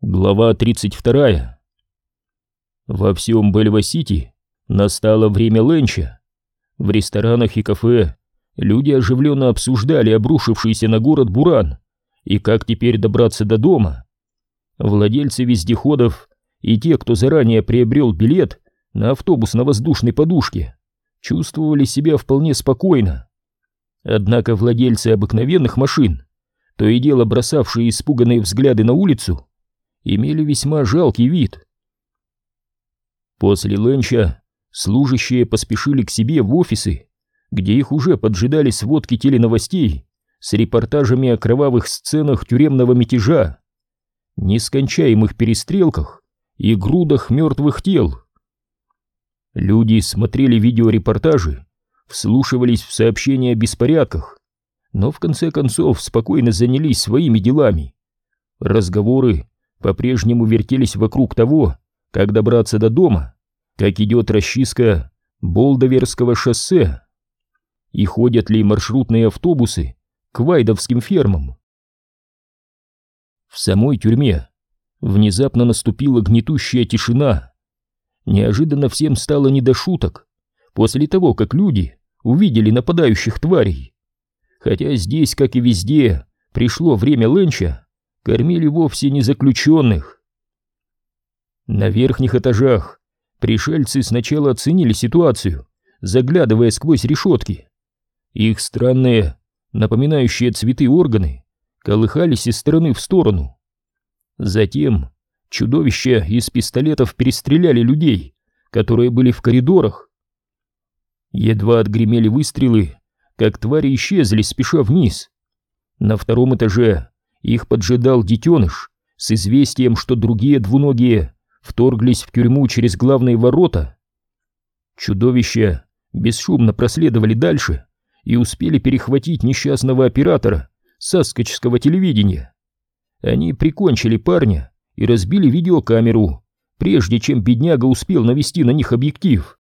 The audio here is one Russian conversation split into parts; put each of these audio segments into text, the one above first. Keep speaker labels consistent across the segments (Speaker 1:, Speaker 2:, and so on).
Speaker 1: Глава 32. Во всем Бельва-Сити настало время ленча. В ресторанах и кафе люди оживленно обсуждали обрушившийся на город буран и как теперь добраться до дома. Владельцы вездеходов и те, кто заранее приобрел билет на автобус на воздушной подушке, чувствовали себя вполне спокойно. Однако владельцы обыкновенных машин, то и дело бросавшие испуганные взгляды на улицу, имели весьма жалкий вид. После ленча служащие поспешили к себе в офисы, где их уже поджидали сводки теленовостей с репортажами о кровавых сценах тюремного мятежа, нескончаемых перестрелках и грудах мертвых тел. Люди смотрели видеорепортажи, вслушивались в сообщения о беспорядках, но в конце концов спокойно занялись своими делами. Разговоры по-прежнему вертелись вокруг того, как добраться до дома, как идет расчистка Болдоверского шоссе и ходят ли маршрутные автобусы к Вайдовским фермам. В самой тюрьме внезапно наступила гнетущая тишина. Неожиданно всем стало не до шуток, после того, как люди увидели нападающих тварей. Хотя здесь, как и везде, пришло время ленча, кормили вовсе не заключенных. На верхних этажах пришельцы сначала оценили ситуацию, заглядывая сквозь решетки. Их странные, напоминающие цветы органы, колыхались из стороны в сторону. Затем чудовища из пистолетов перестреляли людей, которые были в коридорах. Едва отгремели выстрелы, как твари исчезли, спеша вниз. На втором этаже их поджидал детеныш с известием, что другие двуногие вторглись в тюрьму через главные ворота. Чудовища бесшумно проследовали дальше и успели перехватить несчастного оператора саскочского телевидения. Они прикончили парня и разбили видеокамеру, прежде чем бедняга успел навести на них объектив.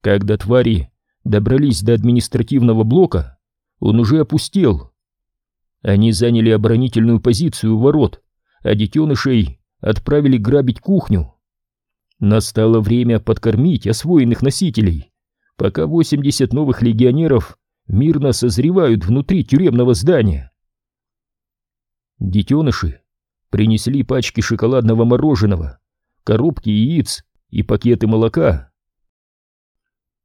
Speaker 1: Когда твари добрались до административного блока, он уже опустел, они заняли оборонительную позицию у ворот, а детенышей отправили грабить кухню. Настало время подкормить освоенных носителей, пока 80 новых легионеров мирно созревают внутри тюремного здания. Детеныши принесли пачки шоколадного мороженого, коробки яиц и пакеты молока.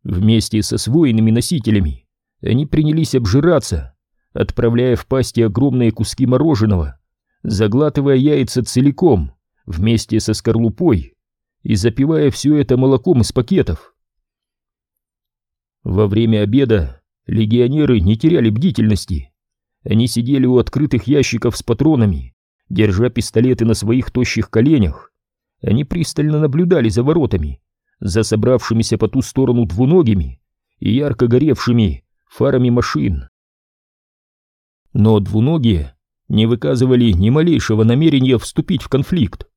Speaker 1: Вместе со освоенными носителями они принялись обжираться, отправляя в пасти огромные куски мороженого, заглатывая яйца целиком вместе со скорлупой и запивая все это молоком из пакетов. Во время обеда легионеры не теряли бдительности. Они сидели у открытых ящиков с патронами, держа пистолеты на своих тощих коленях. Они пристально наблюдали за воротами, за собравшимися по ту сторону двуногими и ярко горевшими фарами машин но двуногие не выказывали ни малейшего намерения вступить в конфликт.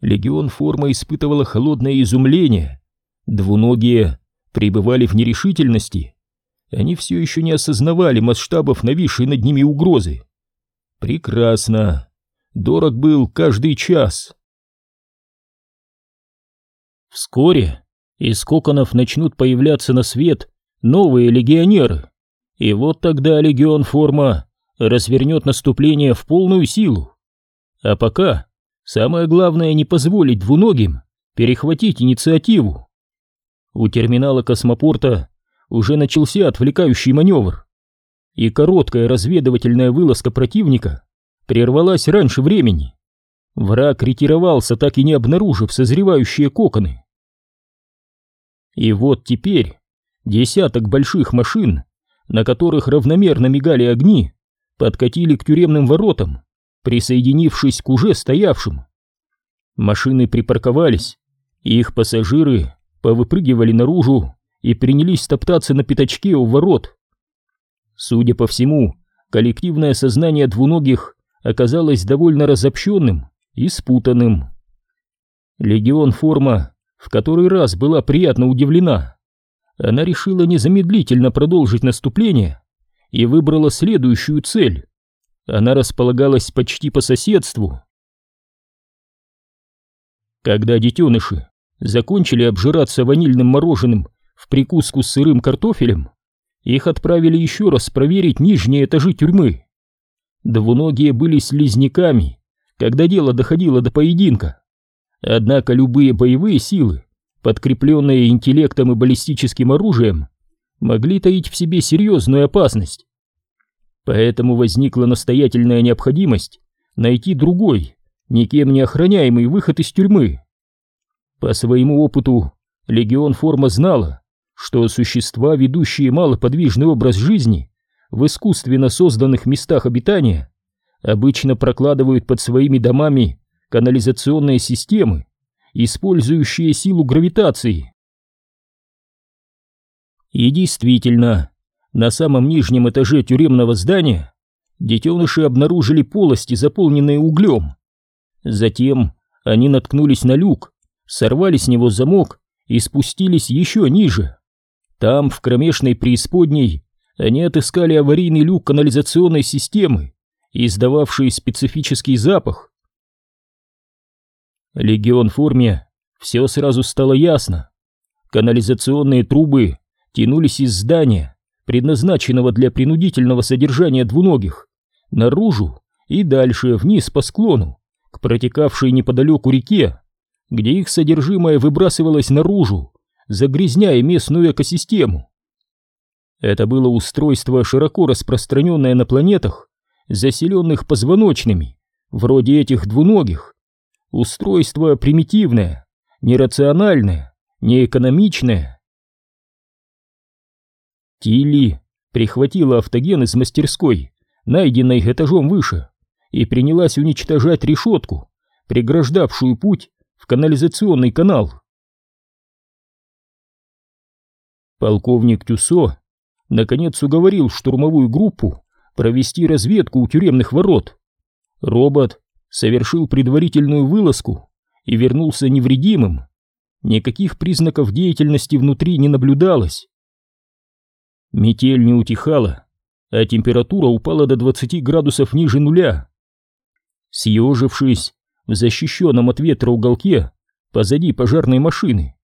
Speaker 1: Легион форма испытывала холодное изумление. Двуногие пребывали в нерешительности. Они все еще не осознавали масштабов нависшей над ними угрозы. Прекрасно. Дорог был каждый час. Вскоре из коконов начнут появляться на свет новые легионеры. И вот тогда легион форма развернет наступление в полную силу. А пока самое главное не позволить двуногим перехватить инициативу. У терминала космопорта уже начался отвлекающий маневр, и короткая разведывательная вылазка противника прервалась раньше времени. Враг ретировался, так и не обнаружив созревающие коконы. И вот теперь десяток больших машин, на которых равномерно мигали огни, подкатили к тюремным воротам, присоединившись к уже стоявшим. Машины припарковались, и их пассажиры повыпрыгивали наружу и принялись топтаться на пятачке у ворот. Судя по всему, коллективное сознание двуногих оказалось довольно разобщенным и спутанным. Легион форма в который раз была приятно удивлена. Она решила незамедлительно продолжить наступление и выбрала следующую цель. Она располагалась почти по соседству. Когда детеныши закончили обжираться ванильным мороженым в прикуску с сырым картофелем, их отправили еще раз проверить нижние этажи тюрьмы. Двуногие были слизняками, когда дело доходило до поединка. Однако любые боевые силы, подкрепленные интеллектом и баллистическим оружием, могли таить в себе серьезную опасность. Поэтому возникла настоятельная необходимость найти другой, никем не охраняемый выход из тюрьмы. По своему опыту легион Форма знала, что существа, ведущие малоподвижный образ жизни в искусственно созданных местах обитания, обычно прокладывают под своими домами канализационные системы, использующие силу гравитации. И действительно, на самом нижнем этаже тюремного здания детеныши обнаружили полости, заполненные углем. Затем они наткнулись на люк, сорвали с него замок и спустились еще ниже. Там, в кромешной преисподней, они отыскали аварийный люк канализационной системы, издававший специфический запах. Легион форме все сразу стало ясно. Канализационные трубы тянулись из здания, предназначенного для принудительного содержания двуногих, наружу и дальше вниз по склону, к протекавшей неподалеку реке, где их содержимое выбрасывалось наружу, загрязняя местную экосистему. Это было устройство, широко распространенное на планетах, заселенных позвоночными, вроде этих двуногих. Устройство примитивное, нерациональное, неэкономичное. Тилли прихватила автоген из мастерской, найденной этажом выше, и принялась уничтожать решетку, преграждавшую путь в канализационный канал. Полковник Тюсо наконец уговорил штурмовую группу провести разведку у тюремных ворот. Робот совершил предварительную вылазку и вернулся невредимым. Никаких признаков деятельности внутри не наблюдалось. Метель не утихала, а температура упала до 20 градусов ниже нуля. Съежившись в защищенном от ветра уголке позади пожарной машины,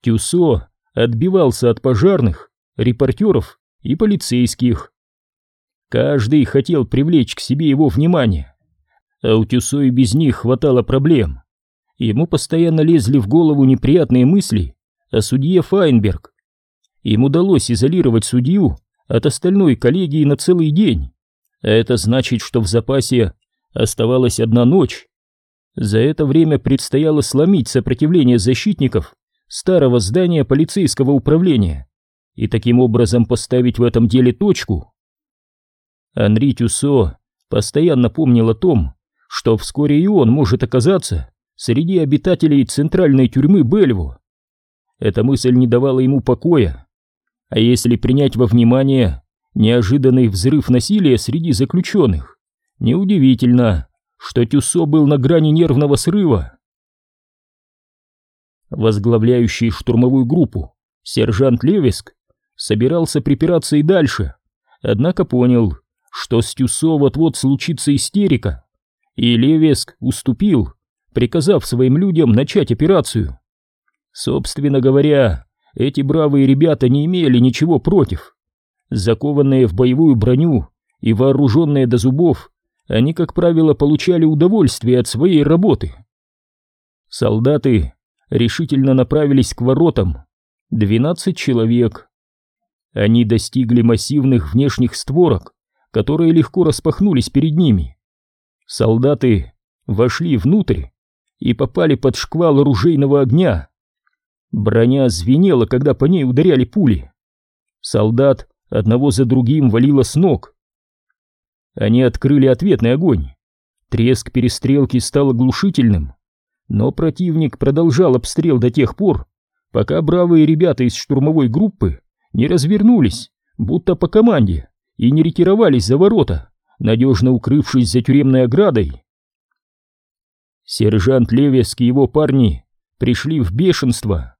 Speaker 1: Тюсо отбивался от пожарных, репортеров и полицейских. Каждый хотел привлечь к себе его внимание, а у Тюсо и без них хватало проблем. Ему постоянно лезли в голову неприятные мысли о судье Файнберг. Им удалось изолировать судью от остальной коллегии на целый день, а это значит, что в запасе оставалась одна ночь. За это время предстояло сломить сопротивление защитников старого здания полицейского управления и таким образом поставить в этом деле точку. Анри Тюсо постоянно помнил о том, что вскоре и он может оказаться среди обитателей центральной тюрьмы Бельву. Эта мысль не давала ему покоя. А если принять во внимание неожиданный взрыв насилия среди заключенных, неудивительно, что Тюсо был на грани нервного срыва. Возглавляющий штурмовую группу сержант Левиск собирался припираться и дальше, однако понял, что с Тюсо вот-вот случится истерика, и Левеск уступил, приказав своим людям начать операцию. Собственно говоря, эти бравые ребята не имели ничего против. Закованные в боевую броню и вооруженные до зубов, они, как правило, получали удовольствие от своей работы. Солдаты решительно направились к воротам. Двенадцать человек. Они достигли массивных внешних створок, которые легко распахнулись перед ними. Солдаты вошли внутрь и попали под шквал оружейного огня. Броня звенела, когда по ней ударяли пули. Солдат одного за другим валило с ног. Они открыли ответный огонь. Треск перестрелки стал оглушительным, но противник продолжал обстрел до тех пор, пока бравые ребята из штурмовой группы не развернулись, будто по команде, и не ретировались за ворота, надежно укрывшись за тюремной оградой. Сержант Левеск и его парни пришли в бешенство.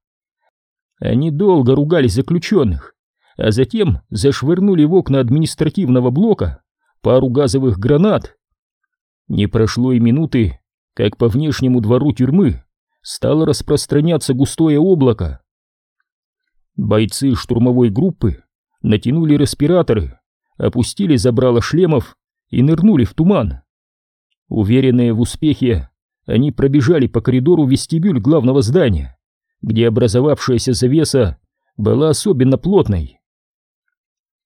Speaker 1: Они долго ругали заключенных, а затем зашвырнули в окна административного блока пару газовых гранат. Не прошло и минуты, как по внешнему двору тюрьмы стало распространяться густое облако. Бойцы штурмовой группы натянули респираторы, опустили забрало шлемов и нырнули в туман. Уверенные в успехе, они пробежали по коридору вестибюль главного здания, где образовавшаяся завеса была особенно плотной.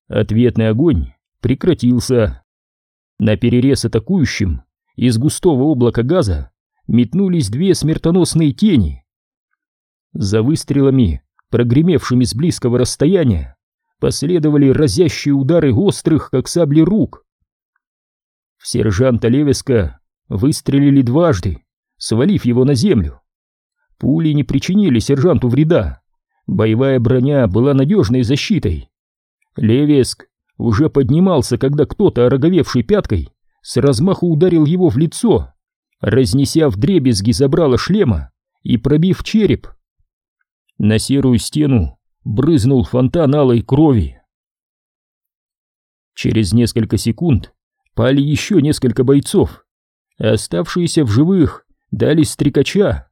Speaker 1: Ответный огонь прекратился. На перерез атакующим из густого облака газа метнулись две смертоносные тени. За выстрелами, прогремевшими с близкого расстояния, последовали разящие удары острых, как сабли рук. В сержанта Левеска выстрелили дважды, свалив его на землю. Пули не причинили сержанту вреда. Боевая броня была надежной защитой. Левеск уже поднимался, когда кто-то, ороговевший пяткой, с размаху ударил его в лицо, разнеся вдребезги забрало шлема и пробив череп. На серую стену брызнул фонтан алой крови. Через несколько секунд пали еще несколько бойцов, оставшиеся в живых дали стрекача.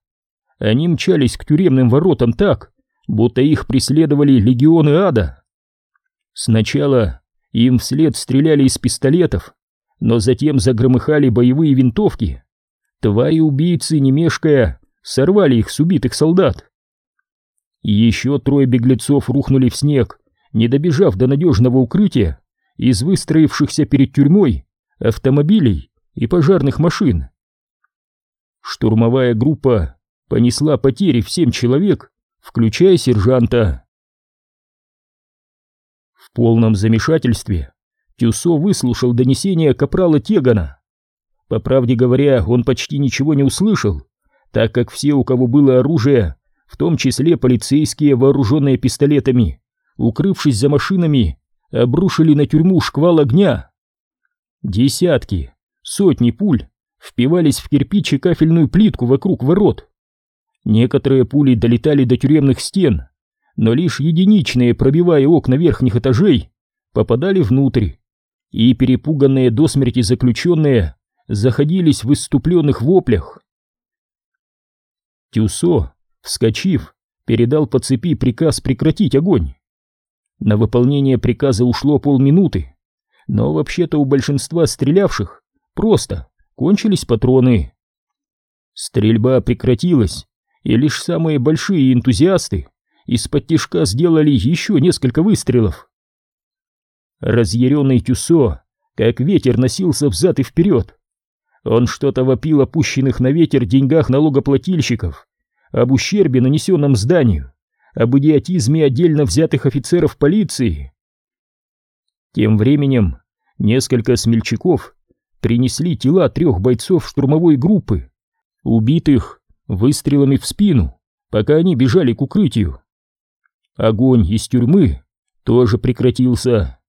Speaker 1: Они мчались к тюремным воротам так, будто их преследовали легионы ада. Сначала им вслед стреляли из пистолетов, но затем загромыхали боевые винтовки. Твари-убийцы, не мешкая, сорвали их с убитых солдат. Еще трое беглецов рухнули в снег, не добежав до надежного укрытия из выстроившихся перед тюрьмой автомобилей и пожарных машин. Штурмовая группа понесла потери в семь человек, включая сержанта. В полном замешательстве Тюсо выслушал донесение капрала Тегана. По правде говоря, он почти ничего не услышал, так как все, у кого было оружие, в том числе полицейские, вооруженные пистолетами, укрывшись за машинами, обрушили на тюрьму шквал огня. Десятки, сотни пуль впивались в кирпич и кафельную плитку вокруг ворот. Некоторые пули долетали до тюремных стен, но лишь единичные, пробивая окна верхних этажей, попадали внутрь, и перепуганные до смерти заключенные заходились в выступленных воплях. Тюсо Вскочив, передал по цепи приказ прекратить огонь. На выполнение приказа ушло полминуты, но вообще-то у большинства стрелявших просто кончились патроны. Стрельба прекратилась, и лишь самые большие энтузиасты из-под тишка сделали еще несколько выстрелов. Разъяренный Тюсо, как ветер, носился взад и вперед. Он что-то вопил о пущенных на ветер деньгах налогоплательщиков об ущербе, нанесенном зданию, об идиотизме отдельно взятых офицеров полиции. Тем временем несколько смельчаков принесли тела трех бойцов штурмовой группы, убитых выстрелами в спину, пока они бежали к укрытию. Огонь из тюрьмы тоже прекратился.